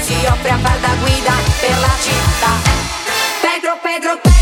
si offre a far da guida per la città. Pedro, Pedro, Pedro.